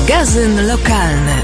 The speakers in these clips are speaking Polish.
Magazyn lokalny.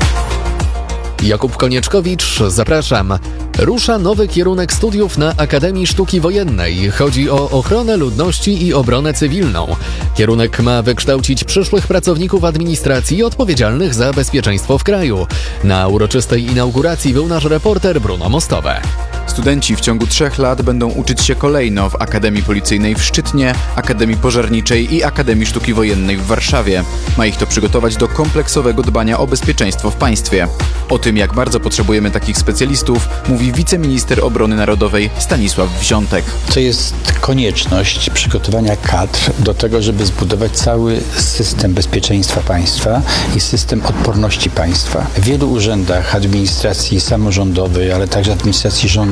Jakub Konieczkowicz, zapraszam. Rusza nowy kierunek studiów na Akademii Sztuki Wojennej. Chodzi o ochronę ludności i obronę cywilną. Kierunek ma wykształcić przyszłych pracowników administracji odpowiedzialnych za bezpieczeństwo w kraju. Na uroczystej inauguracji był nasz reporter Bruno Mostowe. Studenci w ciągu trzech lat będą uczyć się kolejno w Akademii Policyjnej w Szczytnie, Akademii Pożarniczej i Akademii Sztuki Wojennej w Warszawie. Ma ich to przygotować do kompleksowego dbania o bezpieczeństwo w państwie. O tym, jak bardzo potrzebujemy takich specjalistów, mówi wiceminister obrony narodowej Stanisław Wziątek. To jest konieczność przygotowania kadr do tego, żeby zbudować cały system bezpieczeństwa państwa i system odporności państwa. W wielu urzędach administracji samorządowej, ale także administracji rządowej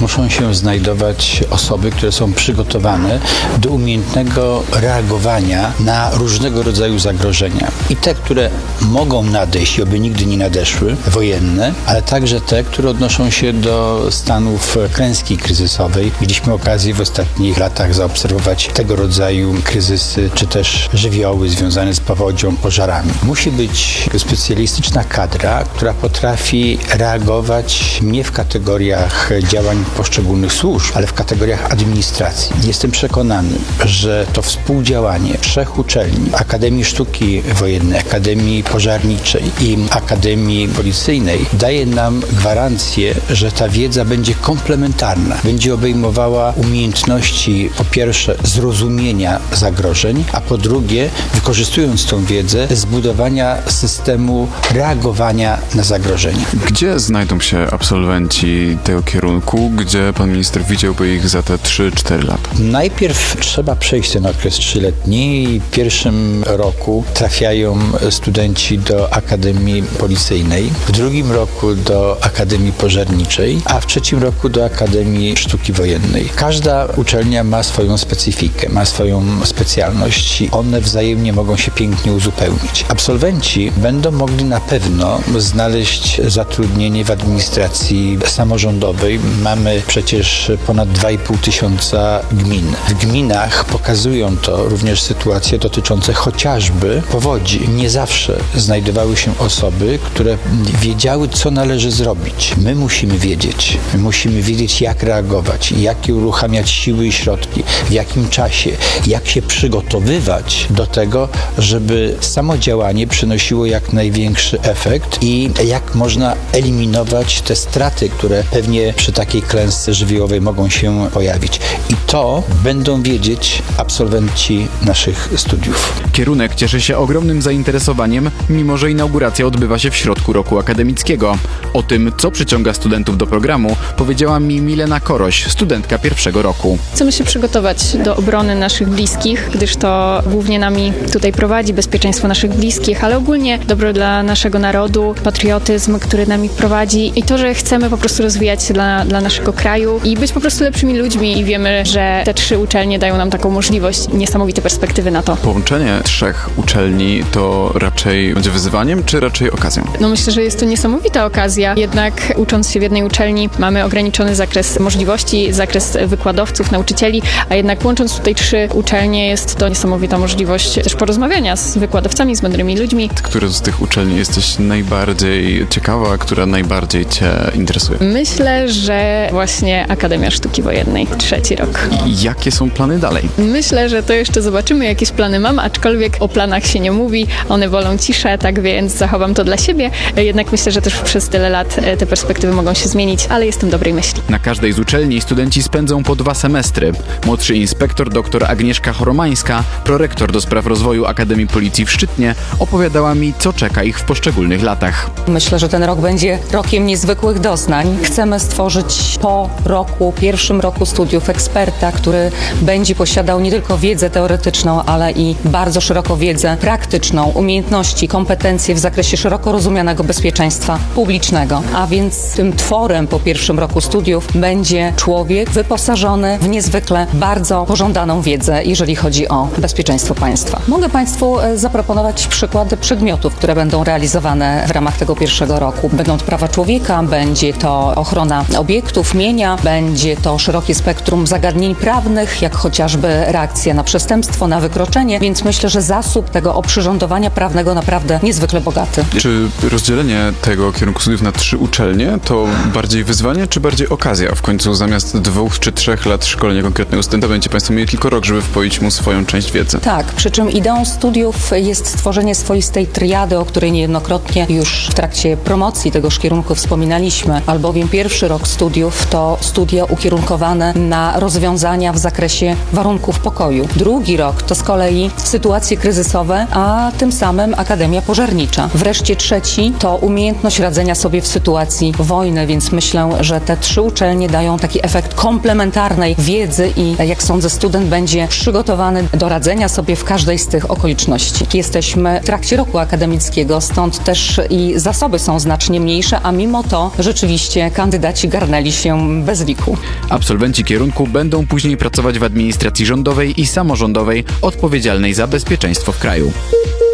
muszą się znajdować osoby, które są przygotowane do umiejętnego reagowania na różnego rodzaju zagrożenia. I te, które mogą nadejść i oby nigdy nie nadeszły, wojenne, ale także te, które odnoszą się do stanów klęski kryzysowej. Mieliśmy okazję w ostatnich latach zaobserwować tego rodzaju kryzysy, czy też żywioły związane z powodzią, pożarami. Musi być specjalistyczna kadra, która potrafi reagować nie w kategoriach działań poszczególnych służb, ale w kategoriach administracji. Jestem przekonany, że to współdziałanie trzech uczelni, Akademii Sztuki Wojennej, Akademii Pożarniczej i Akademii Policyjnej daje nam gwarancję, że ta wiedza będzie komplementarna, będzie obejmowała umiejętności po pierwsze zrozumienia zagrożeń, a po drugie, wykorzystując tą wiedzę, zbudowania systemu reagowania na zagrożenia. Gdzie znajdą się absolwenci tego kierunku, gdzie pan minister widziałby ich za te 3-4 lata? Najpierw trzeba przejść ten okres trzyletni i w pierwszym roku trafiają studenci do Akademii Policyjnej, w drugim roku do Akademii Pożarniczej, a w trzecim roku do Akademii Sztuki Wojennej. Każda uczelnia ma swoją specyfikę, ma swoją specjalność i one wzajemnie mogą się pięknie uzupełnić. Absolwenci będą mogli na pewno znaleźć zatrudnienie w administracji samorządowej. Mamy przecież ponad 2,5 tysiąca gmin. W gminach pokazują to również sytuacje dotyczące chociażby powodzi. Nie zawsze znajdowały się osoby, które wiedziały, co należy zrobić. My musimy wiedzieć. My musimy wiedzieć, jak reagować, jakie uruchamiać siły i środki, w jakim czasie, jak się przygotowywać do tego, żeby samo działanie przynosiło jak największy efekt i jak można eliminować te straty, które pewnie przy takiej klęsce żywiołowej mogą się pojawić. I to będą wiedzieć absolwenci naszych studiów. Kierunek cieszy się ogromnym zainteresowaniem, mimo że inauguracja odbywa się w środku roku akademickiego. O tym, co przyciąga studentów do programu, powiedziała mi Milena Koroś, studentka pierwszego roku. Chcemy się przygotować do obrony naszych bliskich, gdyż to głównie nami tutaj prowadzi bezpieczeństwo naszych bliskich, ale ogólnie dobro dla naszego narodu, patriotyzm, który nami prowadzi i to, że chcemy po prostu rozwijać się dla, dla naszego kraju i być po prostu lepszymi ludźmi i wiemy, że te trzy uczelnie dają nam taką możliwość, niesamowite perspektywy na to. Połączenie trzech uczelni to raczej będzie wyzwaniem, czy raczej okazją? No myślę, że jest to niesamowita okazja, jednak ucząc się w jednej uczelni mamy ograniczony zakres możliwości, zakres wykładowców, nauczycieli, a jednak łącząc tutaj trzy uczelnie jest to niesamowita możliwość też porozmawiania z wykładowcami, z mądrymi ludźmi. Które z tych uczelni jesteś najbardziej ciekawa, która najbardziej cię interesuje? Myślę, że właśnie Akademia Sztuki Wojennej, trzeci rok. I jakie są plany dalej? Myślę, że to jeszcze zobaczymy, jakieś plany mam, aczkolwiek o planach się nie mówi, one wolą ciszę, tak więc zachowam to dla siebie. Jednak myślę, że też przez tyle lat e, te perspektywy mogą się zmienić, ale jestem dobrej myśli. Na każdej z uczelni studenci spędzą po dwa semestry. Młodszy inspektor dr Agnieszka Choromańska, prorektor do spraw rozwoju Akademii Policji w Szczytnie, opowiadała mi, co czeka ich w poszczególnych latach. Myślę, że ten rok będzie rokiem niezwykłych doznań. Chcemy stworzyć po roku, pierwszym roku studiów eksperta, który będzie posiadał nie tylko wiedzę teoretyczną, ale i bardzo szeroko wiedzę praktyczną, umiejętności, kompetencje w zakresie szeroko rozumianego bezpieczeństwa publicznego. A więc tym tworem po pierwszym roku studiów będzie człowiek wyposażony w niezwykle bardzo pożądaną wiedzę, jeżeli chodzi o bezpieczeństwo państwa. Mogę Państwu e, zaproponować przykłady przedmiotów, które będą realizowane w ramach tego pierwszego roku. Będą to prawa człowieka, będzie to ochrona ochrona obiektów, mienia, będzie to szerokie spektrum zagadnień prawnych, jak chociażby reakcja na przestępstwo, na wykroczenie, więc myślę, że zasób tego oprzyrządowania prawnego naprawdę niezwykle bogaty. Czy rozdzielenie tego kierunku studiów na trzy uczelnie to bardziej wyzwanie, czy bardziej okazja? W końcu zamiast dwóch czy trzech lat szkolenia konkretnego studenta będziecie Państwo mieli tylko rok, żeby wpoić mu swoją część wiedzy. Tak, przy czym ideą studiów jest stworzenie swoistej triady, o której niejednokrotnie już w trakcie promocji tegoż kierunku wspominaliśmy, albowiem pierwszy rok studiów to studia ukierunkowane na rozwiązania w zakresie warunków pokoju. Drugi rok to z kolei sytuacje kryzysowe, a tym samym Akademia Pożarnicza. Wreszcie trzeci to umiejętność radzenia sobie w sytuacji wojny, więc myślę, że te trzy uczelnie dają taki efekt komplementarnej wiedzy i jak sądzę, student będzie przygotowany do radzenia sobie w każdej z tych okoliczności. Jesteśmy w trakcie roku akademickiego, stąd też i zasoby są znacznie mniejsze, a mimo to rzeczywiście kandydaci garnęli się bez liku. Absolwenci kierunku będą później pracować w administracji rządowej i samorządowej odpowiedzialnej za bezpieczeństwo w kraju.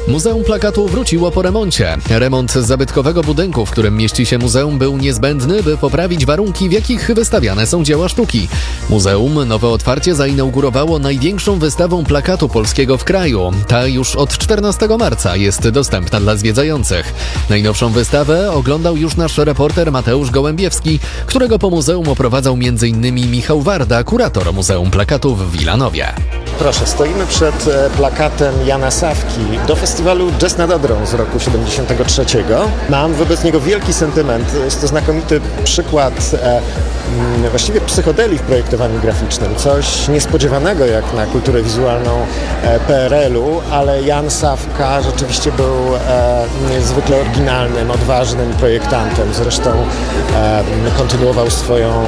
Muzeum Plakatu wróciło po remoncie. Remont zabytkowego budynku, w którym mieści się muzeum, był niezbędny, by poprawić warunki, w jakich wystawiane są dzieła sztuki. Muzeum nowe otwarcie zainaugurowało największą wystawą plakatu polskiego w kraju. Ta już od 14 marca jest dostępna dla zwiedzających. Najnowszą wystawę oglądał już nasz reporter Mateusz Gołębiewski, którego po muzeum oprowadzał m.in. Michał Warda, kurator Muzeum Plakatu w Wilanowie. Proszę, stoimy przed e, plakatem Jana Sawki do Jazz nad Odrą z roku 73. Mam wobec niego wielki sentyment. Jest to znakomity przykład e, właściwie psychodelii w projektowaniu graficznym. Coś niespodziewanego jak na kulturę wizualną e, PRL-u, ale Jan Sawka rzeczywiście był e, niezwykle oryginalnym, odważnym projektantem. Zresztą e, kontynuował swoją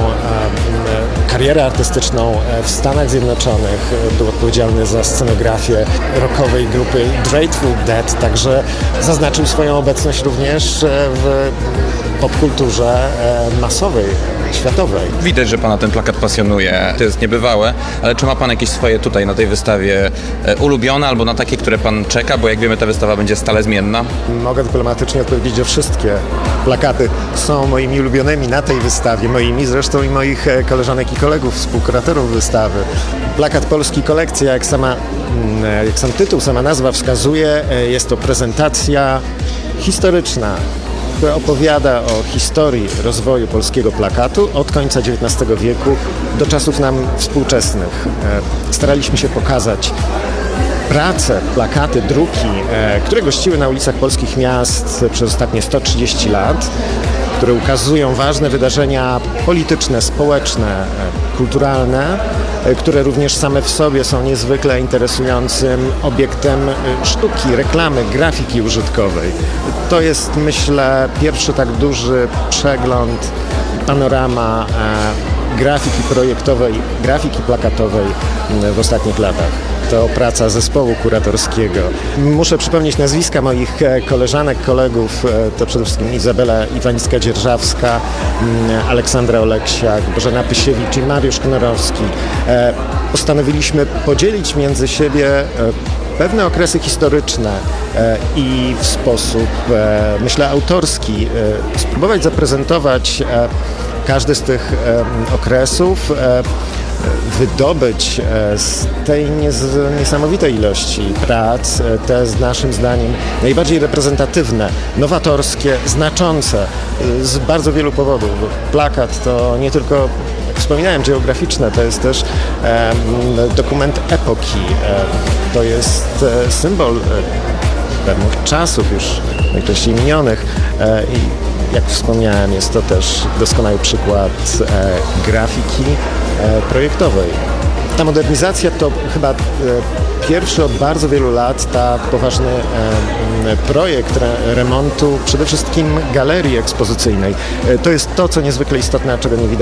karierę artystyczną w Stanach Zjednoczonych. Był odpowiedzialny za scenografię rockowej grupy Grateful Dead, także zaznaczył swoją obecność również w popkulturze e, masowej, światowej. Widać, że Pana ten plakat pasjonuje. To jest niebywałe, ale czy ma Pan jakieś swoje tutaj na tej wystawie e, ulubione albo na takie, które Pan czeka? Bo jak wiemy, ta wystawa będzie stale zmienna. Mogę dyplomatycznie odpowiedzieć, że wszystkie plakaty są moimi ulubionymi na tej wystawie, moimi zresztą i moich e, koleżanek i kolegów, współkuratorów wystawy. Plakat Polski Kolekcja, jak, sama, mm, jak sam tytuł, sama nazwa wskazuje, jest to prezentacja historyczna, która opowiada o historii rozwoju polskiego plakatu od końca XIX wieku do czasów nam współczesnych. E, Staraliśmy się pokazać prace, plakaty, druki, e, które gościły na ulicach polskich miast przez ostatnie 130 lat, które ukazują ważne wydarzenia polityczne, społeczne, e, kulturalne, które również same w sobie są niezwykle interesującym obiektem e, sztuki, reklamy, grafiki użytkowej. To jest, myślę, pierwszy tak duży przegląd, panorama e, grafiki projektowej, grafiki plakatowej w ostatnich latach. To praca zespołu kuratorskiego. Muszę przypomnieć nazwiska moich e, koleżanek, kolegów. E, To przede wszystkim Izabela Iwańska-Dzierżawska, m, Aleksandra Oleksiak, Bożena Pysiewicz i Mariusz Knorowski. E, Postanowiliśmy podzielić między siebie pewne okresy historyczne i w sposób, myślę, autorski spróbować zaprezentować każdy z tych okresów, wydobyć e, z tej niesamowitej ilości prac e, te z naszym zdaniem najbardziej reprezentatywne, nowatorskie, znaczące e, z bardzo wielu powodów. Plakat to nie tylko wspominałem, geograficzne, to jest też dokument epoki, to jest symbol pewnych czasów już najczęściej minionych e, i jak wspomniałem, jest to też doskonały przykład e, grafiki e, projektowej. Ta modernizacja to chyba pierwszy od bardzo wielu lat tak poważny projekt re, remontu przede wszystkim galerii ekspozycyjnej. To jest to, co niezwykle istotne, a czego nie widać